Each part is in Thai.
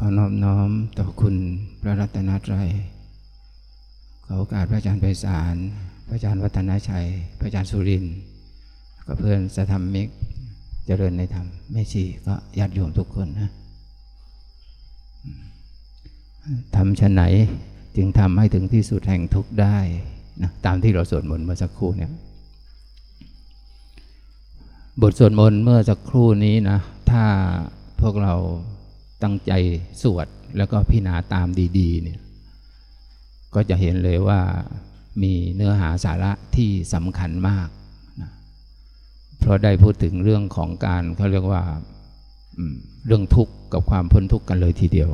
ขอนอบน้อมต่อคุณพระรัตนตรัยขอโอกาสพระอาจารย์ไพศาล พระอาจารย์วัฒนชัย พระอาจารย์สุรินก็เพื่อนสธรรมิกเจริญในธรรมแม่ชีก็ญาติโยมทุกคนนะทำชั้นไหนจึงทำให้ถึงที่สุดแห่งทุกได้นะตามที่เราสวดมนต์เมื่อสักครู่เนี่ยบทสวดมนต์เมื่อสักครู่นี้นะ ถ้าพวกเรา ตั้งใจสวดแล้วก็พิจารณาตามดีๆเนี่ยก็จะเห็นเลยว่ามีเนื้อหาสาระที่สำคัญมากนะเพราะได้พูดถึงเรื่องของการเขาเรียกว่าเรื่องทุกข์กับความพ้นทุกข์กันเลยทีเดียว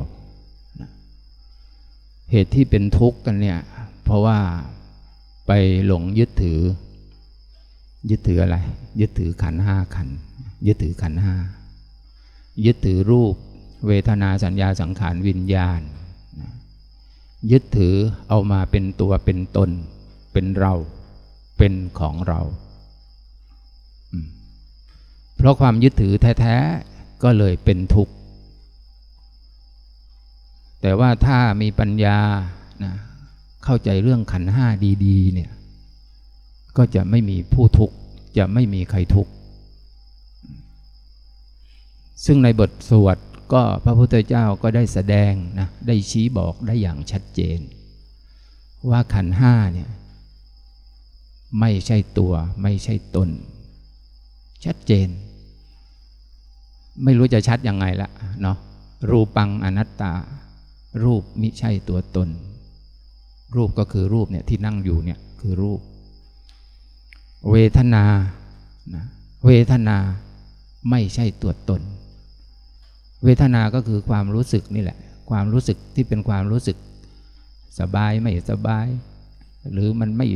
นะเหตุที่เป็นทุกข์กันเนี่ยเพราะว่าไปหลงยึดถือ ยึดถืออะไร ยึดถือขันห้าขัน ยึดถือขันห้ายึดถือรูป เวทนาสัญญาสังขารวิญญาณ ยึดถือเอามาเป็นตัวเป็นตน เป็นเราเป็นของเรา เพราะความยึดถือแท้ๆก็เลยเป็นทุกข์ แต่ว่าถ้ามีปัญญานะเข้าใจเรื่องขันห้าดีๆเนี่ยก็จะไม่มีผู้ทุกข์ จะไม่มีใครทุกข์ ซึ่งในบทสวด ก็พระพุทธเจ้าก็ได้แสดงนะได้ชี้บอกได้อย่างชัดเจน ว่าขันห้าเนี่ยไม่ใช่ตัวไม่ใช่ตน ชัดเจน ไม่รู้จะชัดยังไงละเนาะรูปังอนัตตา รูปมิใช่ตัวตน รูปก็คือรูปเนี่ยที่นั่งอยู่เนี่ยคือรูป เวทนานะเวทนาไม่ใช่ตัวตน เวทนาก็คือความรู้สึกนี่แหละ ความรู้สึกที่เป็นความรู้สึก สบายไม่สบาย หรือมันไม่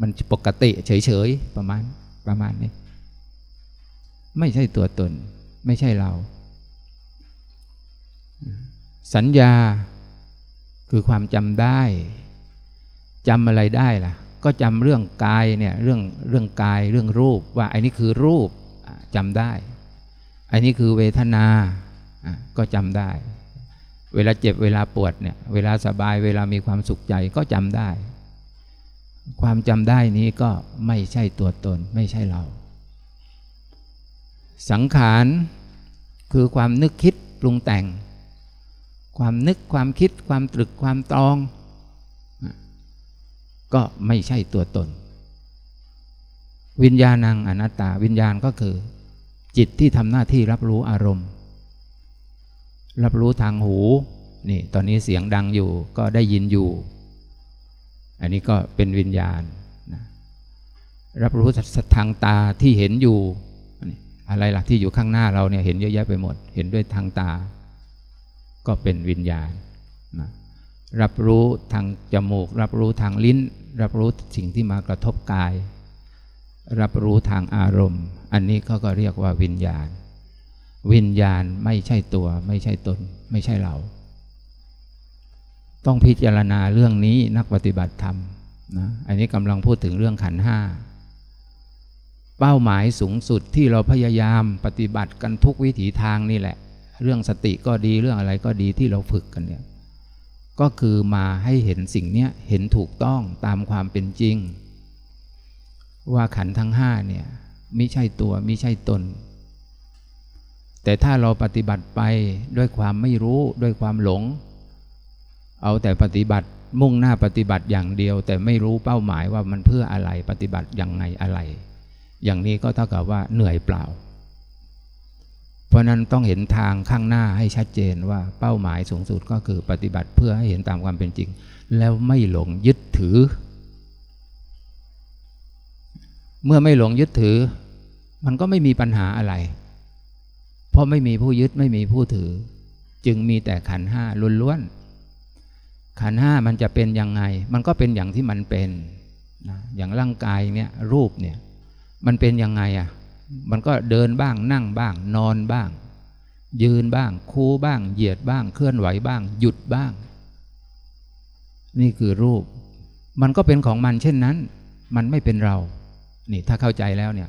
มันปกติเฉยๆประมาณประมาณนี้ ไม่ใช่ตัวตน ไม่ใช่เรา สัญญาคือความจำได้จำอะไรได้ล่ะ ก็จำเรื่องกายเนี่ยเรื่องเรื่องกายเรื่องรูปว่าอันนี้คือรูปจำได้อันนี้คือเวทนา ก็จำได้ เวลาเจ็บเวลาปวดเนี่ย เวลาสบายเวลามีความสุขใจก็จำได้ ความจำได้นี้ก็ไม่ใช่ตัวตนไม่ใช่เรา สังขารคือความนึกคิดปรุงแต่ง ความนึกความคิดความตรึกความตรอง ก็ไม่ใช่ตัวตน วิญญาณังอนัตตาวิญญาณก็คือ จิตที่ทำหน้าที่รับรู้อารมณ์ รับรู้ทางหูนี่ตอนนี้เสียงดังอยู่ก็ได้ยินอยู่ อันนี้ก็เป็นวิญญาณนะรับรู้ทางตาที่เห็นอยู่ อะไรล่ะที่อยู่ข้างหน้าเราเนี่ยเห็นเยอะแยะไปหมด เห็นด้วยทางตา ก็เป็นวิญญาณนะรับรู้ทางจมูก รับรู้ทางลิ้น รับรู้สิ่งที่มากระทบกาย รับรู้ทางอารมณ์ อันนี้เขาก็เรียกว่าวิญญาณ วิญญาณไม่ใช่ตัว ไม่ใช่ตน ไม่ใช่เรา ต้องพิจารณาเรื่องนี้นักปฏิบัติธรรมนะอันนี้กำลังพูดถึงเรื่องขันห้าเป้าหมายสูงสุดที่เราพยายามปฏิบัติกันทุกวิถีทางนี่แหละ เรื่องสติก็ดีเรื่องอะไรก็ดีที่เราฝึกกันเนี่ยก็คือมาให้เห็นสิ่งเนี้ยเห็นถูกต้องตามความเป็นจริง ว่าขันทั้งห้าเนี่ยไม่ใช่ตัวไม่ใช่ตน แต่ถ้าเราปฏิบัติไปด้วยความไม่รู้ด้วยความหลง เอาแต่ปฏิบัติมุ่งหน้าปฏิบัติอย่างเดียว แต่ไม่รู้เป้าหมายว่ามันเพื่ออะไรปฏิบัติอย่างไงอะไร อย่างนี้ก็เท่ากับว่าเหนื่อยเปล่า เพราะนั้นต้องเห็นทางข้างหน้าให้ชัดเจนว่าเป้าหมายสูงสุดก็คือปฏิบัติเพื่อให้เห็นตามความเป็นจริง แล้วไม่หลงยึดถือ เมื่อไม่หลงยึดถือ มันก็ไม่มีปัญหาอะไร เพราะไม่มีผู้ยึดไม่มีผู้ถือ จึงมีแต่ขันห้าล้วนๆขันห้ามันจะเป็นยังไง มันก็เป็นอย่างที่มันเป็นนะอย่างร่างกายเนี่ยรูปเนี่ยมันเป็นยังไงอะ่ะมันก็เดินบ้างนั่งบ้าง นอนบ้าง ยืนบ้าง คู่บ้าง เหยียดบ้าง เคลื่อนไหวบ้าง หยุดบ้าง นี่คือรูป มันก็เป็นของมันเช่นนั้น มันไม่เป็นเรา นี่ถ้าเข้าใจแล้วเนี่ย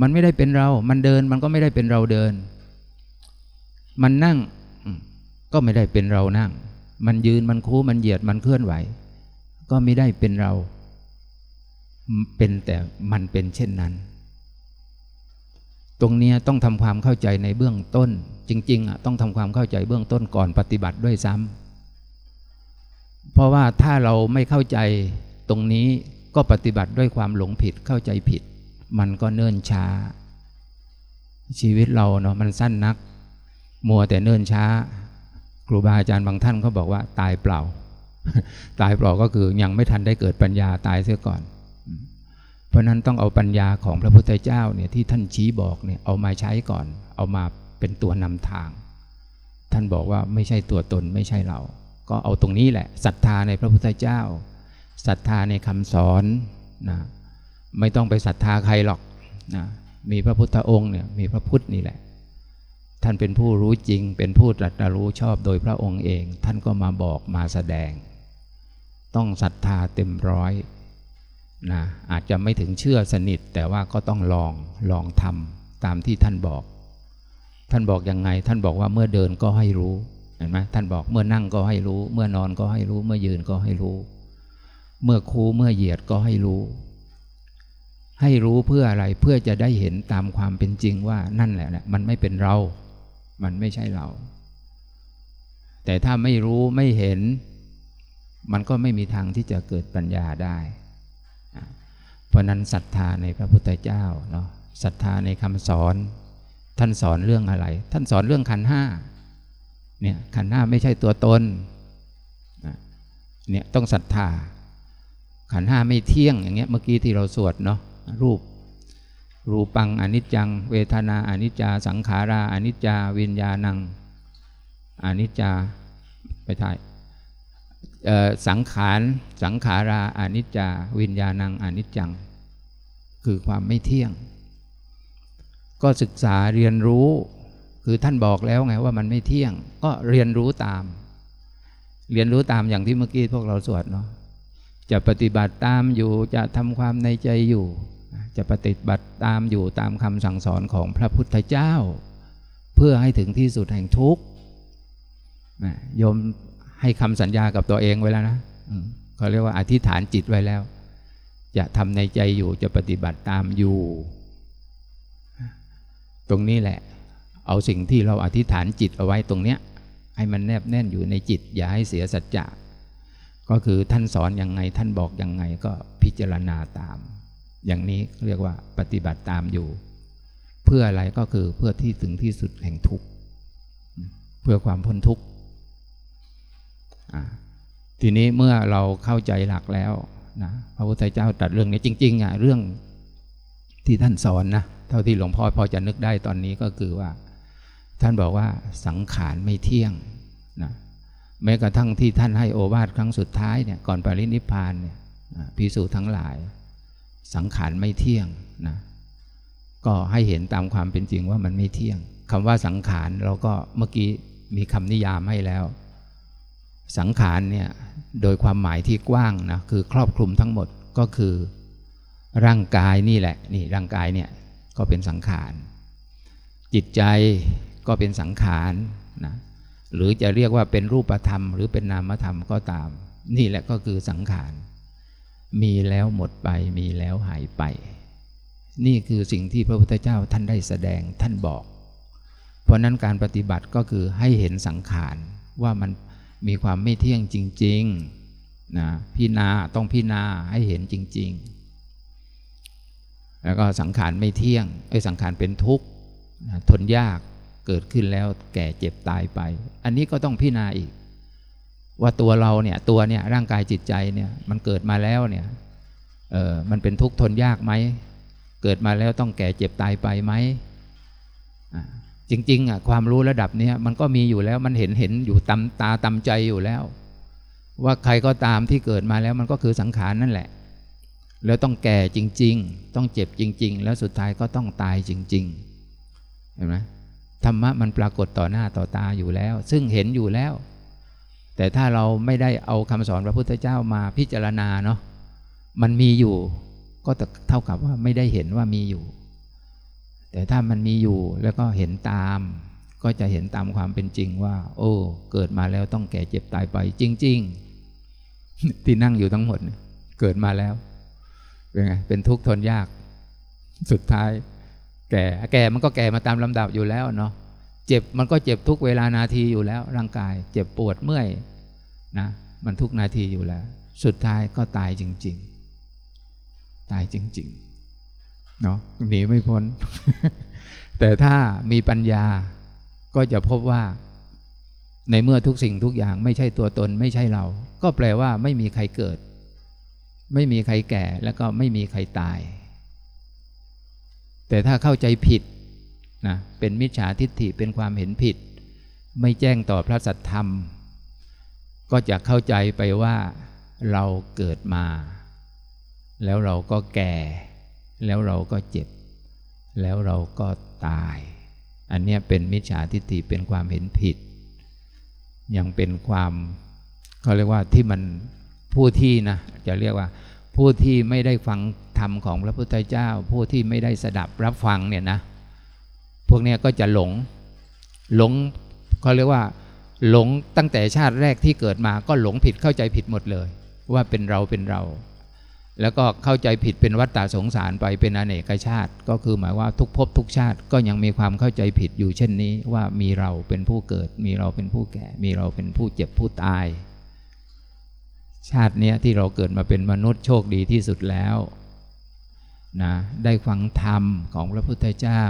มันไม่ได้เป็นเรา มันเดินมันก็ไม่ได้เป็นเราเดิน มันนั่งก็ไม่ได้เป็นเรานั่ง มันยืนมันคูมันเหยียดมันเคลื่อนไหว ก็ไม่ได้เป็นเรา เป็นแต่มันเป็นเช่นนั้น ตรงนี้ต้องทำความเข้าใจในเบื้องต้น จริง ๆอะต้องทำความเข้าใจเบื้องต้นก่อนปฏิบัติด้วยซ้ำเพราะว่าถ้าเราไม่เข้าใจตรงนี้ก็ปฏิบัติด้วยความหลงผิดเข้าใจผิด มันก็เนิ่นช้า ชีวิตเราเนาะมันสั้นนัก มัวแต่เนิ่นช้า ครูบาอาจารย์บางท่านเขาบอกว่าตายเปล่า ตายเปล่าก็คือยังไม่ทันได้เกิดปัญญาตายเสียก่อน เพราะนั้นต้องเอาปัญญาของพระพุทธเจ้าเนี่ยที่ท่านชี้บอกเนี่ยเอามาใช้ก่อน เอามาเป็นตัวนำทาง ท่านบอกว่าไม่ใช่ตัวตนไม่ใช่เรา ก็เอาตรงนี้แหละศรัทธาในพระพุทธเจ้าศรัทธาในคำสอนนะไม่ต้องไปศรัทธาใครหรอกนะมีพระพุทธองค์เนี่ยมีพระพุทธนี่แหละ ท่านเป็นผู้รู้จริง เป็นผู้ตรัสรู้ชอบโดยพระองค์เอง ท่านก็มาบอกมาแสดง ต้องศรัทธาเต็มร้อยนะอาจจะไม่ถึงเชื่อสนิท แต่ว่าก็ต้องลองลองทำตามที่ท่านบอก ท่านบอกยังไง ท่านบอกว่าเมื่อเดินก็ให้รู้เห็นไหมท่านบอกเมื่อนั่งก็ให้รู้ เมื่อนอนก็ให้รู้ เมื่อยืนก็ให้รู้ เมื่อคูเมื่อเหยียดก็ให้รู้ ให้รู้เพื่ออะไรเพื่อจะได้เห็นตามความเป็นจริงว่านั่นแหละ มันไม่เป็นเรา มันไม่ใช่เรา แต่ถ้าไม่รู้ไม่เห็น มันก็ไม่มีทางที่จะเกิดปัญญาได้ เพราะนั้นศรัทธาในพระพุทธเจ้าเนาะศรัทธาในคำสอน ท่านสอนเรื่องอะไร ท่านสอนเรื่องขันห้าเนี่ยขันห้าไม่ใช่ตัวตนเนี่ยต้องศรัทธา ขันห้าไม่เที่ยงอย่างเงี้ยเมื่อกี้ที่เราสวดเนาะรูป รูปังอนิจจัง เวทนาอนิจจา สังขาราอนิจจา วิญญาณังอนิจจาไปถ่ายสังขารสังขาราอนิจจา วิญญาณังอนิจจัง คือความไม่เที่ยง ก็ศึกษาเรียนรู้ คือท่านบอกแล้วไงว่ามันไม่เที่ยง ก็เรียนรู้ตาม เรียนรู้ตามอย่างที่เมื่อกี้พวกเราสวดเนาะจะปฏิบัติตามอยู่จะทำความในใจอยู่ จะปฏิบัติตามอยู่ตามคำสั่งสอนของพระพุทธเจ้า เพื่อให้ถึงที่สุดแห่งทุกข์โยมให้คำสัญญากับตัวเองไว้แล้วนะเขาเรียกว่าอธิษฐานจิตไว้แล้ว จะทำในใจอยู่จะปฏิบัติตามอยู่ ตรงนี้แหละ เอาสิ่งที่เราอธิษฐานจิตเอาไว้ตรงเนี้ยให้มันแนบแน่นอยู่ในจิต อย่าให้เสียสัจจะก็คือท่านสอนอยังไงท่านบอกยังไงก็พิจารณาตาม อย่างนี้เรียกว่าปฏิบัติตามอยู่ เพื่ออะไรก็คือเพื่อที่ถึงที่สุดแห่งทุกข์เพื่อความพ้นทุกข์ทีนี้เมื่อเราเข้าใจหลักแล้วนะพระพุทธเจ้าตรัสเรื่องนี้จริงๆอะเรื่องที่ท่านสอนนะเท่าที่หลวงพ่อพอจะนึกได้ตอนนี้ก็คือว่า ท่านบอกว่าสังขารไม่เที่ยงนะแม้กระทั่งที่ท่านให้โอวาทครั้งสุดท้ายเนี่ยก่อนปรินิพานเนี่ยพิสูจทั้งหลาย สังขารไม่เที่ยงนะก็ให้เห็นตามความเป็นจริงว่ามันไม่เที่ยงคำว่าสังขารเราก็เมื่อกี้มีคำนิยามให้แล้ว สังขารเนี่ยโดยความหมายที่กว้างนะคือครอบคลุมทั้งหมดก็คือ ร่างกายนี่แหละนี่ร่างกายเนี่ยก็เป็นสังขาร จิตใจก็เป็นสังขารนะหรือจะเรียกว่าเป็นรูปธรรม หรือเป็นนามธรรมก็ตาม นี่แหละก็คือสังขาร มีแล้วหมดไป มีแล้วหายไป นี่คือสิ่งที่พระพุทธเจ้าท่านได้แสดงท่านบอก เพราะนั้นการปฏิบัติก็คือให้เห็นสังขารว่ามันมีความไม่เที่ยงจริงๆนะพิณาต้องพิณาให้เห็นจริง ๆ แล้วก็สังขารไม่เที่ยงไอ้สังขารเป็นทุกข์ทนยากเกิดขึ้นแล้วแก่เจ็บตายไป อันนี้ก็ต้องพิณาอีก ว่าตัวเราเนี่ยตัวเนี่ยร่างกายจิตใจเนี่ยมันเกิดมาแล้วเนี่ยเออมันเป็นทุกข์ทนยากไหมเกิดมาแล้วต้องแก่เจ็บตายไปไหมจริงๆอะความรู้ระดับนี้มันก็มีอยู่แล้วมันเห็นเห็นอยู่ตำตาตำใจอยู่แล้ว ว่าใครก็ตามที่เกิดมาแล้วมันก็คือสังขารนั่นแหละ แล้วต้องแก่จริง ๆ ต้องเจ็บจริง ๆ แล้วสุดท้ายก็ต้องตายจริง ๆ เห็นไหมธรรมะมันปรากฏต่อหน้าต่อตาอยู่แล้ว ซึ่งเห็นอยู่แล้ว แต่ถ้าเราไม่ได้เอาคำสอนพระพุทธเจ้ามาพิจารณาเนาะมันมีอยู่ ก็เท่ากับว่าไม่ได้เห็นว่ามีอยู่ แต่ถ้ามันมีอยู่แล้วก็เห็นตาม ก็จะเห็นตามความเป็นจริงว่า โอ้ เกิดมาแล้วต้องแก่เจ็บตายไป จริง ๆ ที่นั่งอยู่ทั้งหมด เกิดมาแล้วเป็นไงเป็นทุกข์ทนยาก สุดท้าย แก่แก่มันก็แก่มาตามลำดับอยู่แล้วเนาะ เจ็บมันก็เจ็บทุกเวลานาทีอยู่แล้ว ร่างกาย เจ็บปวดเมื่อยนะมันทุกนาทีอยู่แล้ว สุดท้ายก็ตายจริง ๆ ตายจริงๆเนาะหนีไม่พ้น แต่ถ้ามีปัญญาก็จะพบว่า ในเมื่อทุกสิ่งทุกอย่างไม่ใช่ตัวตนไม่ใช่เรา ก็แปลว่าไม่มีใครเกิด ไม่มีใครแก่แล้วก็ไม่มีใครตาย แต่ถ้าเข้าใจผิด นะเป็นมิจฉาทิฏฐิเป็นความเห็นผิด ไม่แจ้งต่อพระสัทธรรม ก็จะเข้าใจไปว่าเราเกิดมา แล้วเราก็แก่ แล้วเราก็เจ็บ แล้วเราก็ตาย อันนี้เป็นมิจฉาทิฏฐิเป็นความเห็นผิด ยังเป็นความเขาเรียกว่าที่มันผู้ที่นะจะเรียกว่าผู้ที่ไม่ได้ฟังธรรมของพระพุทธเจ้า ผู้ที่ไม่ได้สดับรับฟังเนี่ยนะ พวกนี้ก็จะหลงหลงเขาเรียกว่า หลงตั้งแต่ชาติแรกที่เกิดมาก็หลงผิดเข้าใจผิดหมดเลย ว่าเป็นเราเป็นเรา แล้วก็เข้าใจผิดเป็นวัฏฏะสงสารไปเป็นอเนกชาติ ก็คือหมายว่าทุกภพทุกชาติก็ยังมีความเข้าใจผิดอยู่เช่นนี้ว่ามีเราเป็นผู้เกิด มีเราเป็นผู้แก่ มีเราเป็นผู้เจ็บผู้ตาย ชาติเนี้ยที่เราเกิดมาเป็นมนุษย์โชคดีที่สุดแล้ว นะได้ฟังธรรมของพระพุทธเจ้า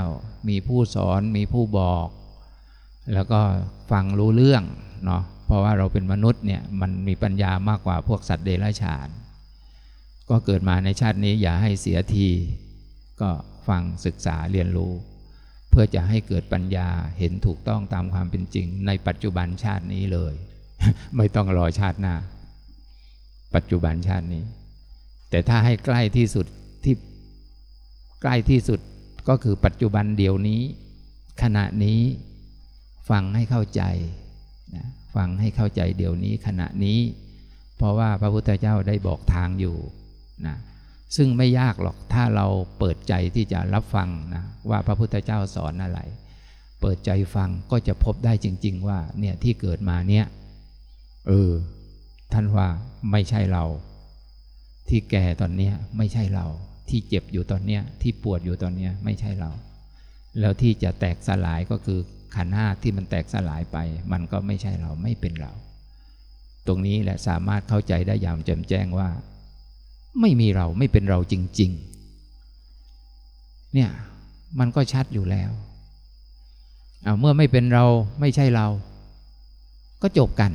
มีผู้สอนมีผู้บอก แล้วก็ฟังรู้เรื่องเนาะเพราะว่าเราเป็นมนุษย์เนี่ยมันมีปัญญามากกว่าพวกสัตว์เดรัจฉาน ก็เกิดมาในชาตินี้อย่าให้เสียที ก็ฟังศึกษาเรียนรู้ เพื่อจะให้เกิดปัญญาเห็นถูกต้องตามความเป็นจริง ในปัจจุบันชาตินี้เลย ไม่ต้องรอชาติหน้า ปัจจุบันชาตินี้ แต่ถ้าให้ใกล้ที่สุด ใกล้ที่สุดก็คือปัจจุบันเดี๋ยวนี้ ขณะนี้ฟังให้เข้าใจนะฟังให้เข้าใจเดี๋ยวนี้ขณะนี้ เพราะว่าพระพุทธเจ้าได้บอกทางอยู่นะซึ่งไม่ยากหรอกถ้าเราเปิดใจที่จะรับฟังนะว่าพระพุทธเจ้าสอนอะไร เปิดใจฟังก็จะพบได้จริง ๆ ว่าเนี่ยที่เกิดมาเนี่ยเออท่านว่าไม่ใช่เรา ที่แก่ตอนนี้ไม่ใช่เรา ที่เจ็บอยู่ตอนเนี้ยที่ปวดอยู่ตอนเนี้ยไม่ใช่เรา แล้วที่จะแตกสลายก็คือขันห้าที่มันแตกสลายไป มันก็ไม่ใช่เราไม่เป็นเรา ตรงนี้แหละสามารถเข้าใจได้อย่างแจ่มแจ้งว่า ไม่มีเราไม่เป็นเราจริง ๆ เนี่ยมันก็ชัดอยู่แล้วเอาเมื่อไม่เป็นเราไม่ใช่เรา ก็จบกัน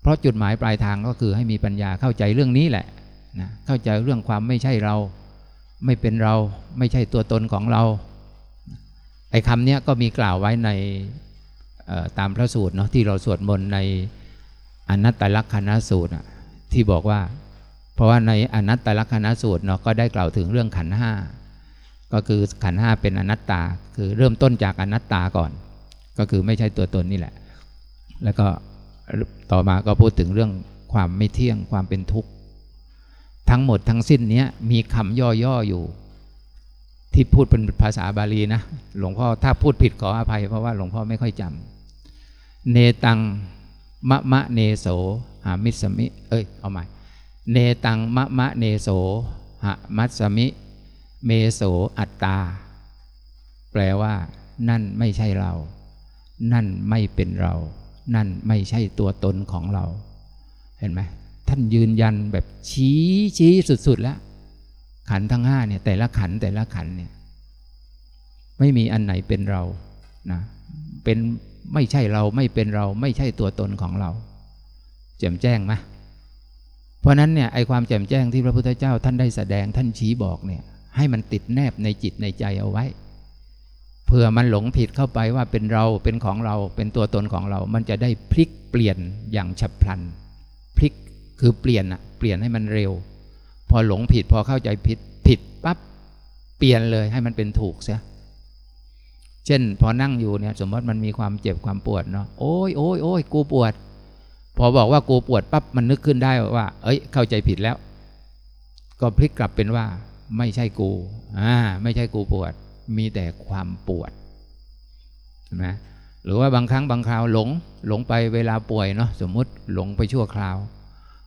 เพราะจุดหมายปลายทางก็คือให้มีปัญญาเข้าใจเรื่องนี้แหละนะเข้าใจเรื่องความไม่ใช่เรา ไม่เป็นเราไม่ใช่ตัวตนของเรา ไอ้คำนี้ก็มีกล่าวไว้ในตามพระสูตรเนาะที่เราสวดมนต์ในอนัตตลักษณสูตรที่บอกว่า เพราะว่าในอนัตตลักษณสูตรเนาะก็ได้กล่าวถึงเรื่องขันห้าก็คือขันห้าเป็นอนัตตา คือเริ่มต้นจากอนัตตาก่อน ก็คือไม่ใช่ตัวตนนี่แหละ แล้วก็ต่อมาก็พูดถึงเรื่องความไม่เที่ยงความเป็นทุกข์ ทั้งหมดทั้งสิ้นนี้มีคำย่อๆอยู่ ที่พูดเป็นภาษาบาลีนะ หลวงพ่อถ้าพูดผิดขออภัย เพราะว่าหลวงพ่อไม่ค่อยจเนตังมะมะเนโสหามิสมิ เอ้ยเอาใหม่เนตังมะมะเนโสหะมัสมิ นะเมโสอัตตา แปลว่า นั่นไม่ใช่เรา นั่นไม่เป็นเรา นั่นไม่ใช่ตัวตนของเรา เห็นไหม ท่านยืนยันแบบชี้ชี้สุดๆแล้ว ขันธ์ทั้งห้าเนี่ยแต่ละขันธ์แต่ละขันธ์เนี่ยไม่มีอันไหนเป็นเรานะเป็นไม่ใช่เราไม่เป็นเราไม่ใช่ตัวตนของเรา แจ่มแจ้งไหมเพราะนั้นเนี่ยไอความแจ่มแจ้งที่พระพุทธเจ้าท่านได้แสดงท่านชี้บอกเนี่ยให้มันติดแนบในจิตในใจเอาไว้เผื่อมันหลงผิดเข้าไปว่าเป็นเราเป็นของเราเป็นตัวตนของเรา มันจะได้พลิกเปลี่ยนอย่างฉับพลัน พลิก คือเปลี่ยนอะเปลี่ยนให้มันเร็ว พอหลงผิดพอเข้าใจผิดผิดปั๊บเปลี่ยนเลยให้มันเป็นถูกเสียเช่น พอนั่งอยู่เนี่ยสมมติมันมีความเจ็บความปวดเนาะโอ้ยโอ้ยโอ้ยกูปวด พอบอกว่ากูปวดปั๊บมันนึกขึ้นได้ว่า เอ้ย เข้าใจผิดแล้ว ก็พลิกกลับเป็นว่า ไม่ใช่กูอ่าไม่ใช่กูปวด มีแต่ความปวดใช่ไหมหรือว่าบางครั้งบางคราวหลงหลงไปเวลาป่วยเนาะสมมติหลงไปชั่วคราว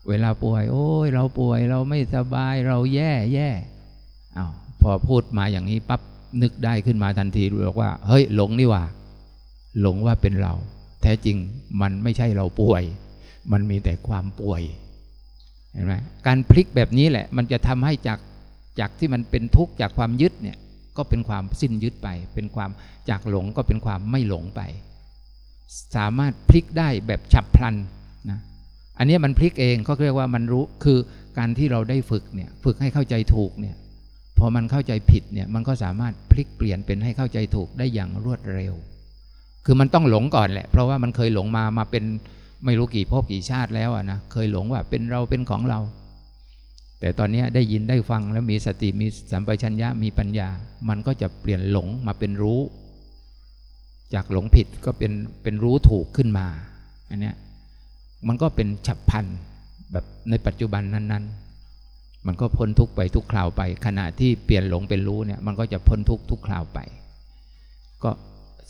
เวลาป่วย โอ้ยเราป่วยเราไม่สบายเราแย่แย่อา้าวพอพูดมาอย่างนี้ปั๊บนึกได้ขึ้นมาทันทีบอกว่า เฮ้ย หลงนี่ว่า หลงว่าเป็นเรา แท้จริงมันไม่ใช่เราป่วย มันมีแต่ความป่วยเห็นไหมการพลิกแบบนี้แหละ มันจะทำให้จากจากที่มันเป็นทุกข์จากความยึดเนี่ยก็เป็นความสิ้นยึดไป เป็นความจากหลงก็เป็นความไม่หลงไป สามารถพลิกได้แบบฉับพลันนะ อันนี้มันพลิกเองก็เรียกว่ามันรู้คือการที่เราได้ฝึกเนี่ยฝึกให้เข้าใจถูกเนี่ยพอมันเข้าใจผิดเนี่ยมันก็สามารถพลิกเปลี่ยนเป็นให้เข้าใจถูกได้อย่างรวดเร็ว คือมันต้องหลงก่อนแหละ เพราะว่ามันเคยหลงมามาเป็นไม่รู้กี่ภพกี่ชาติแล้วอะนะเคยหลงว่าเป็นเราเป็นของเรา แต่ตอนนี้ได้ยินได้ฟังแล้วมีสติมีสัมปชัญญะมีปัญญา มันก็จะเปลี่ยนหลงมาเป็นรู้ จากหลงผิดก็เป็นเป็นรู้ถูกขึ้นมาอันเนี้ย มันก็เป็นฉับพลันแบบในปัจจุบันนั้น ๆ มันก็พ้นทุกไปทุกคราวไป ขณะที่เปลี่ยนหลงเป็นรู้เนี่ย มันก็จะพ้นทุกทุกคราวไป ก็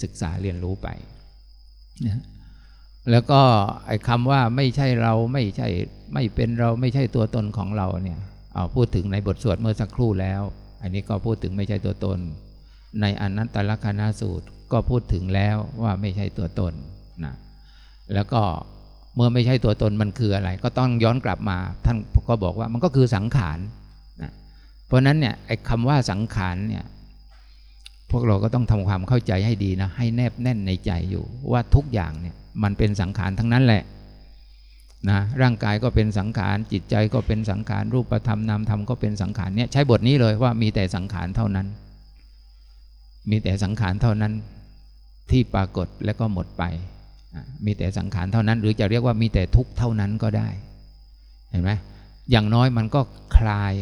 ศึกษาเรียนรู้ไปนะแล้วก็ไอ้คำว่าไม่ใช่เราไม่ใช่ไม่เป็นเราไม่ใช่ตัวตนของเราเนี่ยเอาพูดถึงในบทสวดเมื่อสักครู่แล้ว อันนี้ก็พูดถึงไม่ใช่ตัวตน ในอนัตตลกนาสูตรก็พูดถึงแล้วว่าไม่ใช่ตัวตนนะแล้วก็ เมื่อไม่ใช่ตัวตนมันคืออะไร ก็ต้องย้อนกลับมา ท่านก็บอกว่ามันก็คือสังขารนะเพราะนั้นเนี่ยไอ้คำว่าสังขารเนี่ยพวกเราก็ต้องทำความเข้าใจให้ดีนะให้แนบแน่นในใจอยู่ว่าทุกอย่างเนี่ยมันเป็นสังขารทั้งนั้นแหละนะร่างกายก็เป็นสังขารจิตใจก็เป็นสังขารรูปธรรมนามธรรมก็เป็นสังขารเนี่ยใช้บทนี้เลยว่ามีแต่สังขารเท่านั้น มีแต่สังขารเท่านั้นที่ปรากฏและก็หมดไป มีแต่สังขารเท่านั้น หรือจะเรียกว่ามีแต่ทุกข์เท่านั้นก็ได้ เห็นไหมอย่างน้อยมันก็คลาย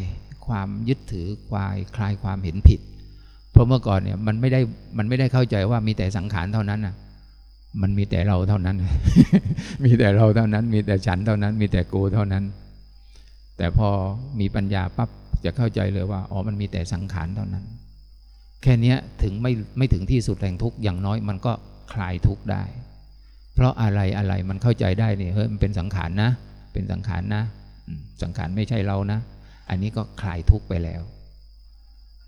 ความยึดถือควายคลายความเห็นผิด เพราะเมื่อก่อนเนี่ยมันไม่ได้มันไม่ได้เข้าใจว่ามีแต่สังขารเท่านั้นนะมันมีแต่เราเท่านั้น มีแต่เราเท่านั้น มีแต่ฉันเท่านั้น มีแต่กูเท่านั้น แต่พอมีปัญญาปั๊บจะเข้าใจเลยว่าอ๋อมันมีแต่สังขารเท่านั้น แค่นี้ถึงไม่ไม่ถึงที่สุดแห่งทุกข์อย่างน้อยมันก็คลายทุกข์ได้ ราะอะไรอะไรมันเข้าใจได้เนี่ยเฮ้ยมันเป็นสังขารนะ เป็นสังขารนะ สังขารไม่ใช่เรานะ อันนี้ก็คลายทุกข์ไปแล้ว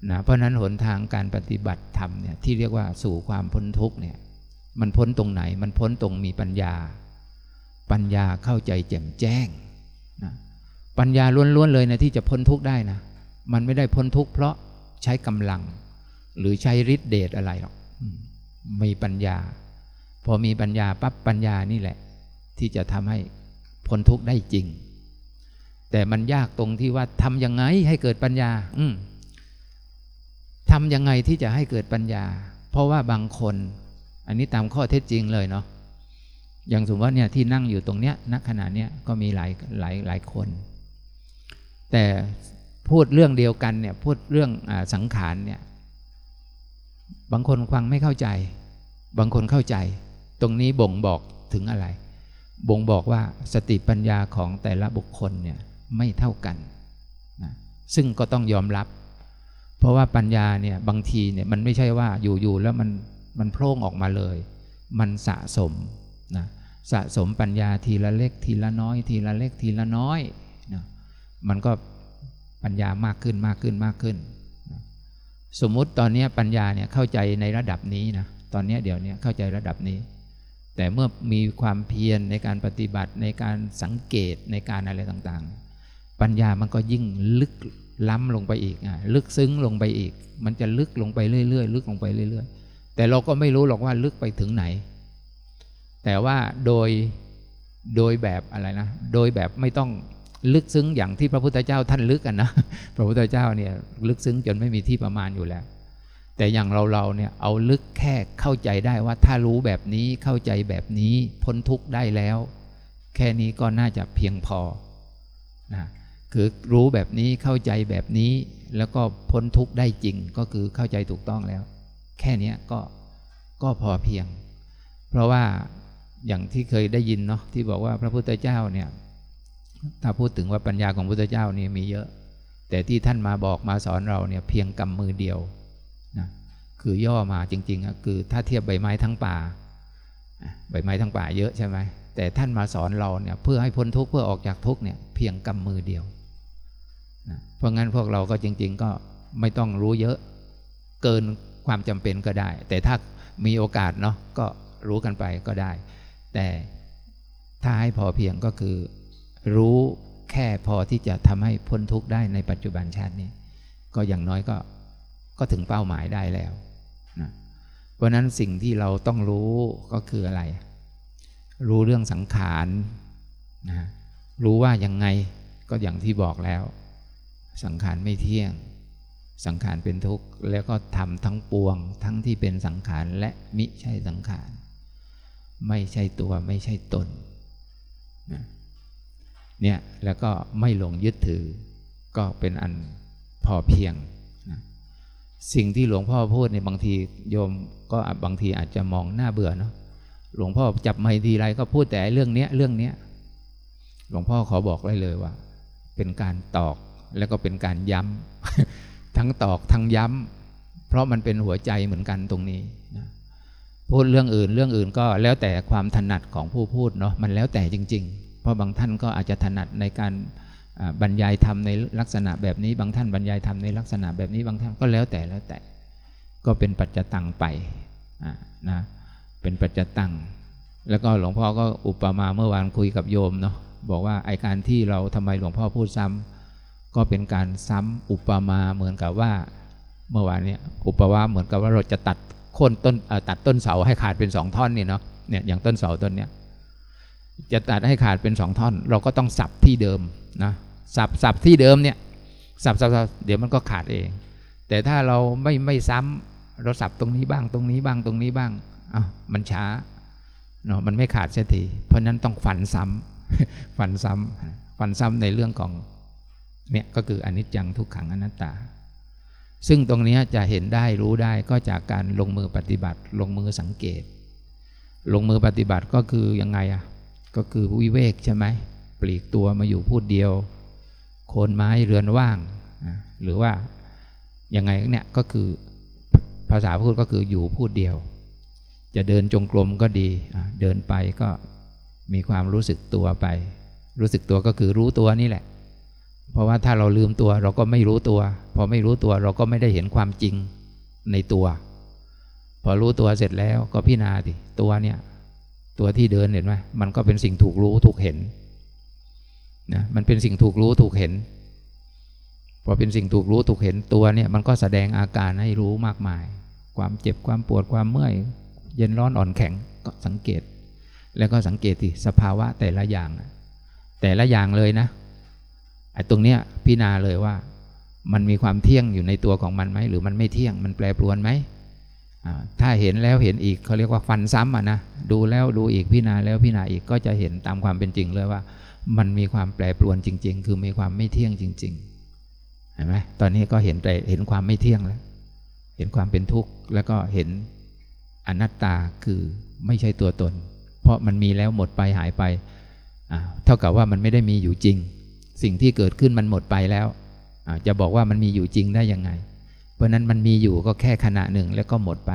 นะเพราะนั้นหนทางการปฏิบัติธรรมเนี่ยที่เรียกว่าสู่ความพ้นทุกข์เนี่ยมันพ้นตรงไหนมันพ้นตรงมีปัญญา ปัญญาเข้าใจแจ่มแจ้งนะปัญญาล้วนๆเลยนะที่จะพ้นทุกข์ได้นะ มันไม่ได้พ้นทุกข์เพราะใช้กำลัง หรือใช้ฤทธิเดชอะไรหรอกมีปัญญา พอมีปัญญาปั๊บปัญญานี่แหละ ที่จะทำให้พ้นทุกข์ได้จริง แต่มันยากตรงที่ว่าทำยังไงให้เกิดปัญญา อืทำยังไงที่จะให้เกิดปัญญา เพราะว่าบางคน อันนี้ตามข้อเท็จจริงเลยเนาะอย่างสมมติว่าเนี่ยที่นั่งอยู่ตรงเนี้ยณขณะเนี้ยก็มีหลายหลายหลายคน แต่พูดเรื่องเดียวกันเนี่ยพูดเรื่องอสังขารเนี่ยบางคนฟังไม่เข้าใจ บางคนเข้าใจ ตรงนี้บ่งบอกถึงอะไร บ่งบอกว่าสติปัญญาของแต่ละบุคคลเนี่ยไม่เท่ากันนะซึ่งก็ต้องยอมรับ เพราะว่าปัญญาเนี่ยบางทีเนี่ยมันไม่ใช่ว่าอยู่ๆแล้วมันมันโพร่งออกมาเลย มันสะสมนะสะสมปัญญาทีละเล็กทีละน้อย ทีละเล็กทีละน้อยนะมันก็ปัญญามากขึ้นมากขึ้นมากขึ้นนะสมมุติตอนนี้ปัญญาเนี่ยเข้าใจในระดับนี้นะตอนนี้เดี๋ยวนี้เข้าใจระดับนี้ แต่เมื่อมีความเพียรในการปฏิบัติในการสังเกตในการอะไรต่างๆ ปัญญามันก็ยิ่งลึกล้ำลงไปอีกอะลึกซึ้งลงไปอีก มันจะลึกลงไปเรื่อยๆ ลึกลงไปเรื่อยๆ แต่เราก็ไม่รู้หรอกว่าลึกไปถึงไหน แต่ว่าโดยโดยแบบอะไรนะ โดยแบบไม่ต้องลึกซึ้งอย่างที่พระพุทธเจ้าท่านลึกกันนะ พระพุทธเจ้าเนี่ยลึกซึ้งจนไม่มีที่ประมาณอยู่แล้ว แต่อย่างเราเราเนี่ยเอาลึกแค่เข้าใจได้ว่าถ้ารู้แบบนี้เข้าใจแบบนี้พ้นทุกข์ได้แล้ว แค่นี้ก็น่าจะเพียงพอนะคือรู้แบบนี้เข้าใจแบบนี้ แล้วก็พ้นทุกข์ได้จริงก็คือเข้าใจถูกต้องแล้ว แค่นี้ก็ก็พอเพียง เพราะว่าอย่างที่เคยได้ยินเนาะที่บอกว่าพระพุทธเจ้าเนี่ยถ้าพูดถึงว่าปัญญาของพระพุทธเจ้านี่มีเยอะ แต่ที่ท่านมาบอกมาสอนเราเนี่ยเพียงกำมือเดียว คือย่อมาจริงๆคือถ้าเทียบใบไม้ทั้งป่า ใบไม้ทั้งป่าเยอะใช่ไหมแต่ท่านมาสอนเราเนี่ยเพื่อให้พ้นทุกข์เพื่อออกจากทุกข์เนี่ยเพียงกำมือเดียวนะเพราะงั้นพวกเราก็จริง ๆ ก็ไม่ต้องรู้เยอะเกินความจำเป็นก็ได้ แต่ถ้ามีโอกาสเนาะก็รู้กันไปก็ได้ แต่ถ้าให้พอเพียงก็คือ รู้แค่พอที่จะทำให้พ้นทุกข์ได้ในปัจจุบันชาตินี้ ก็อย่างน้อยก็ก็ถึงเป้าหมายได้แล้ว เพราะนั้นสิ่งที่เราต้องรู้ก็คืออะไร รู้เรื่องสังขารนะรู้ว่ายังไงก็อย่างที่บอกแล้ว สังขารไม่เที่ยง สังขารเป็นทุกข์ แล้วก็ทำทั้งปวง ทั้งที่เป็นสังขารและมิใช่สังขาร ไม่ใช่ตัวไม่ใช่ตนนะเนี่ยแล้วก็ไม่หลงยึดถือ ก็เป็นอันพอเพียง สิ่งที่หลวงพ่อพูดในบางทีโยมก็บางทีอาจจะมองหน้าเบื่อเนาะหลวงพ่อจับไมค์ทีไรก็พูดแต่เรื่องเนี้ยเรื่องเนี้ยหลวงพ่อขอบอกเลยเลยว่า เป็นการตอกแล้วก็เป็นการย้ำทั้งตอกทั้งย้ำเพราะมันเป็นหัวใจเหมือนกันตรงนี้นะพูดเรื่องอื่นเรื่องอื่นก็แล้วแต่ความถนัดของผู้พูดเนาะมันแล้วแต่จริง ๆ เพราะบางท่านก็อาจจะถนัดในการ บรรยายธรรมในลักษณะแบบนี้ บางท่านบรรยายธรรมในลักษณะแบบนี้บางท่านก็แล้วแต่แล้วแต่ ก็เป็นปัจจตังไปนะเป็นปัจจตังแล้วก็หลวงพ่อก็อุปมาเมื่อวานคุยกับโยมเนาะบอกว่าไอการที่เราทำไมหลวงพ่อพูดซ้ำก็เป็นการซ้ำอุปมาเหมือนกับว่าเมื่อวานเนี้อุปมาเหมือนกับว่าเราจะตัดโค่นต้นตัดต้นเสาให้ขาดเป็นสองท่อนนี่เนาะเนี่ยอย่างต้นเสาต้นเนี้ยจะตัดให้ขาดเป็นสองท่อน เราก็ต้องสับที่เดิมนะ สับสับที่เดิมเนี่ยสับสับสับเดี๋ยวมันก็ขาดเอง แต่ถ้าเราไม่ไม่ซ้ำเราสับตรงนี้บ้างตรงนี้บ้างตรงนี้บ้างอะมันช้าเนาะมันไม่ขาดเสียทีเพราะนั้นต้องฟันซ้ำฟันซ้ำฟันซ้ำในเรื่องของเนี่ยก็คืออนิจจังทุกขังอนัตตา ซึ่งตรงนี้จะเห็นได้รู้ได้ก็จากการลงมือปฏิบัติ ลงมือสังเกต ลงมือปฏิบัติก็คือยังไงอะก็คือวิเวกใช่ไหมปลีกตัวมาอยู่พูดเดียว โคนไม้เรือนว่าง หรือว่ายังไงเนี่ยก็คือภาษาพูดก็คืออยู่พูดเดียว จะเดินจงกรมก็ดีเดินไปก็มีความรู้สึกตัวไป รู้สึกตัวก็คือรู้ตัวนี่แหละ เพราะว่าถ้าเราลืมตัวเราก็ไม่รู้ตัว พอไม่รู้ตัวเราก็ไม่ได้เห็นความจริงในตัว พอรู้ตัวเสร็จแล้วก็พิจารณาดิตัวเนี่ยตัวที่เดินเห็นไหมมันก็เป็นสิ่งถูกรู้ถูกเห็น นะมันเป็นสิ่งถูกรู้ถูกเห็นพอเป็นสิ่งถูกรู้ถูกเห็นตัวเนี่ยมันก็แสดงอาการให้รู้มากมาย ความเจ็บความปวดความเมื่อย เย็นร้อนอ่อนแข็งก็สังเกต แล้วก็สังเกตสิสภาวะแต่ละอย่าง แต่ละอย่างเลยนะไอ้ตรงเนี้ยพิจารณาเลยว่า มันมีความเที่ยงอยู่ในตัวของมันไหมหรือมันไม่เที่ยงมันแปรปรวนไหมถ้าเห็นแล้วเห็นอีกเขาเรียกว่าฟันซ้ำอะนะดูแล้วดูอีกพิจารณาแล้วพิจารณาอีกก็จะเห็นตามความเป็นจริงเลยว่า มันมีความแปรปรวนจริง ๆ คือมีความไม่เที่ยงจริง ๆ เห็นไหมตอนนี้ก็เห็นเห็นความไม่เที่ยงแล้ว เห็นความเป็นทุกข์แล้วก็เห็นอนัตตาคือไม่ใช่ตัวตน เพราะมันมีแล้วหมดไปหายไป เท่ากับว่ามันไม่ได้มีอยู่จริง สิ่งที่เกิดขึ้นมันหมดไปแล้ว จะบอกว่ามันมีอยู่จริงได้ยังไง เพราะนั้นมันมีอยู่ก็แค่ขณะหนึ่งแล้วก็หมดไป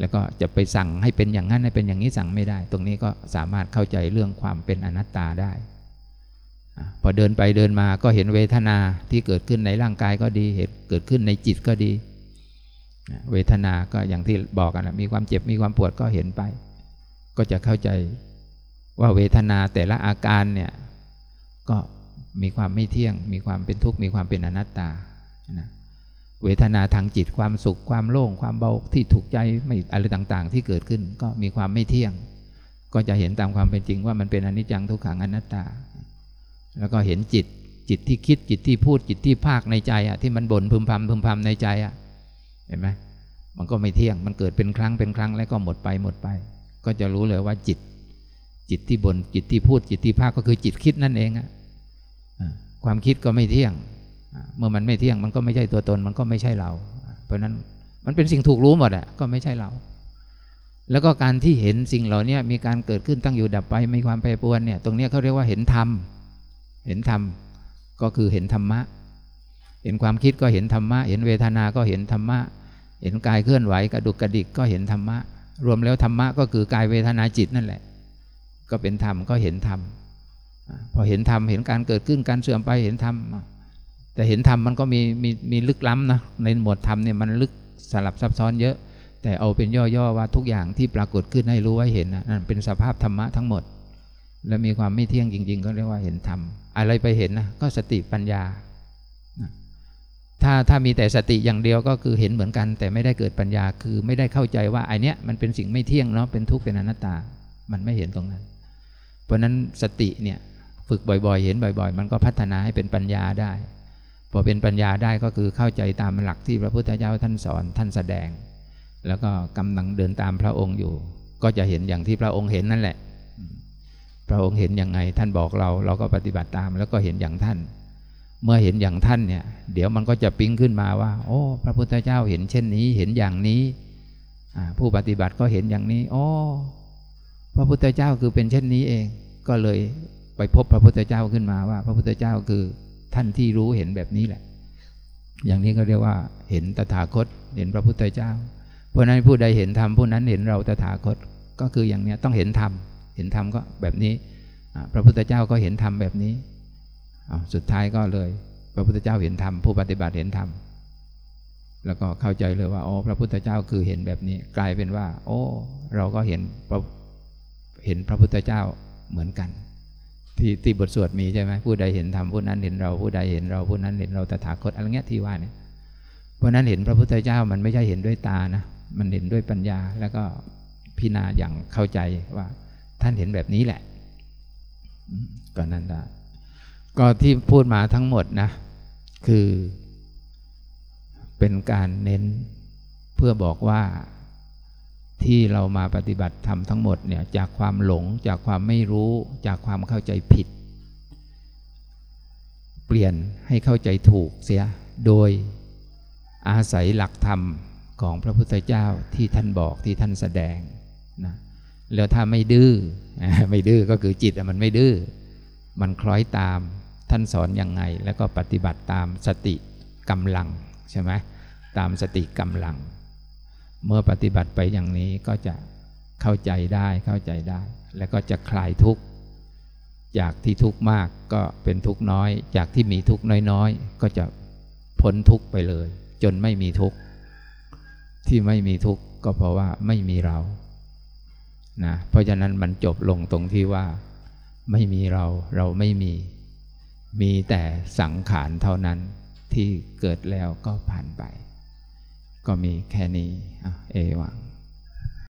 แล้วก็จะไปสั่งให้เป็นอย่างนั้นให้เป็นอย่างนี้สั่งไม่ได้ ตรงนี้ก็สามารถเข้าใจเรื่องความเป็นอนัตตาได้ พอเดินไปเดินมาก็เห็นเวทนาที่เกิดขึ้นในร่างกายก็ดีเหตุเกิดขึ้นในจิตก็ดี เวทนาก็อย่างที่บอกกันมีความเจ็บมีความปวดก็เห็นไป ก็จะเข้าใจว่าเวทนาแต่ละอาการเนี่ยก็มีความไม่เที่ยง มีความเป็นทุกข์มีความเป็นอนัตตานะ เวทนาทางจิตความสุขความโล่งความเบาที่ถูกใจไม่อะไรต่างๆ ที่เกิดขึ้นก็มีความไม่เที่ยง ก็จะเห็นตามความเป็นจริงว่ามันเป็นอนิจจังทุกขังอนัตตา แล้วก็เห็นจิตจิตที่คิดจิตที่พูดจิตที่ภาคในใจอะที่มันบ่นพึมพำพึมพำในใจอะเห็นไหมมันก็ไม่เที่ยงมันเกิดเป็นครั้งเป็นครั้งแล้วก็หมดไปหมดไป ก็จะรู้เลยว่าจิต จิตที่บน่นจิตที่พูดจิตที่ภาคก็คือจิตคิดนั่นเองอะความคิดก็ไม่เที่ยง เมื่อมันไม่เที่ยงมันก็ไม่ใช่ตัวตนมันก็ไม่ใช่เรา เพราะนั้นมันเป็นสิ่งถูกรู้หมดอะก็ไม่ใช่เรา แล้วก็การที่เห็นสิ่งเหล่านี้มีการเกิดขึ้นตั้งอยู่ดับไปมีความแปรปรวนเนี่ยตรงนี้เขาเรียกว่าเห็นธรรม เห็นธรรมก็คือเห็นธรรมะ เห็นความคิดก็เห็นธรรมะ เห็นเวทนา ก็เห็นธรรมะ เห็นกายเคลื่อนไหวกระดุกกระดิกก็เห็นธรรมะ รวมแล้วธรรมะก็คือกายเวทนาจิตนั่นแหละ ก็เป็นธรรมก็เห็นธรรมพอเห็นธรรมเห็นการเกิดขึ้นการเสื่อมไปเห็นธรรม แต่เห็นธรรมมันก็มีมีมีลึกล้ำนะในหมวดธรรมเนี่ยมันลึกสลับซับซ้อนเยอะ แต่เอาเป็นย่อๆว่าทุกอย่างที่ปรากฏขึ้นให้รู้ไว้เห็นนะนั่นเป็นสภาพธรรมะทั้งหมด และมีความไม่เที่ยงจริง ๆ ก็เรียกว่าเห็นธรรมอะไรไปเห็นนะก็สติปัญญาถ้าถ้ามีแต่สติอย่างเดียวก็คือเห็นเหมือนกัน แต่ไม่ได้เกิดปัญญาคือไม่ได้เข้าใจว่าไอเนี้ยมันเป็นสิ่งไม่เที่ยงเนาะเป็นทุกข์เป็นอนัตตา มันไม่เห็นตรงนั้น เพราะนั้นสติเนี่ยฝึกบ่อยๆ เห็นบ่อย ๆ มันก็พัฒนาให้เป็นปัญญาได้ พอเป็นปัญญาได้ก็คือเข้าใจตามหลักที่พระพุทธเจ้าท่านสอนท่านแสดง แล้วก็กำลังเดินตามพระองค์อยู่ ก็จะเห็นอย่างที่พระองค์เห็นนั่นแหละ พระองค์เห็นยังไงท่านบอกเราเราก็ปฏิบัติตามแล้วก็เห็นอย่างท่าน เมื่อเห็นอย่างท่านเนี่ย เดี๋ยวมันก็จะปิ๊งขึ้นมาว่า โอ้ พระพุทธเจ้าเห็นเช่นนี้เห็นอย่างนี้ผู้ปฏิบัติก็เห็นอย่างนี้โอ้พระพุทธเจ้าคือเป็นเช่นนี้เอง ก็เลยไปพบพระพุทธเจ้าขึ้นมาว่า พระพุทธเจ้าคือ ท่านที่รู้เห็นแบบนี้แหละ อย่างนี้ก็เรียกว่า เห็นตถาคต เห็นพระพุทธเจ้า เพราะนั้นผู้ใดเห็นธรรมผู้นั้นเห็นเราตถาคตก็คืออย่างนี้ต้องเห็นธรรมเห็นธรรมก็แบบนี้ พระพุทธเจ้าก็เห็นธรรมแบบนี้สุดท้ายก็เลย พระพุทธเจ้าเห็นธรรมผู้ปฏิบัติเห็นธรรมแล้วก็เข้าใจเลยว่าโอ้พระพุทธเจ้าคือเห็นแบบนี้ กลายเป็นว่า โอ้ เราก็เห็นเห็นพระพุทธเจ้าเหมือนกัน ที่ที่บทสวดมีใช่ไหมผู้ใดเห็นธรรมผู้นั้นเห็นเราผู้ใดเห็นเราผู้นั้นเห็นเราตถาคตอะไรเงี้ยที่ว่าเนี่ยเพราะนั้นเห็นพระพุทธเจ้ามันไม่ใช่เห็นด้วยตานะมันเห็นด้วยปัญญาแล้วก็พิจารณาอย่างเข้าใจว่าท่านเห็นแบบนี้แหละก็นั่นได้ก็ที่พูดมาทั้งหมดนะ คือเป็นการเน้นเพื่อบอกว่า ที่เรามาปฏิบัติธรรมทั้งหมดเนี่ยจากความหลงจากความไม่รู้จากความเข้าใจผิด เปลี่ยนให้เข้าใจถูกเสียโดยอาศัยหลักธรรมของพระพุทธเจ้าที่ท่านบอกที่ท่านแสดงนะแล้วถ้าไม่ดื้อไม่ดื้อก็คือจิตมันไม่ดื้อมันคล้อยตามท่านสอนยังไง แล้วก็ปฏิบัติตามสติกำลังใช่ไหมตามสติกำลัง เมื่อปฏิบัติไปอย่างนี้ก็จะเข้าใจได้เข้าใจได้ แล้วก็จะคลายทุกข์จากที่ทุกข์มากก็เป็นทุกข์น้อย จากที่มีทุกข์น้อยๆ ก็จะพ้นทุกข์ไปเลย จนไม่มีทุกข์ที่ไม่มีทุกข์ก็เพราะว่าไม่มีเรานะเพราะฉะนั้นมันจบลงตรงที่ว่า ไม่มีเราเราไม่มี มีแต่สังขารเท่านั้นที่เกิดแล้วก็ผ่านไป ก็มีแค่นี้เอวัง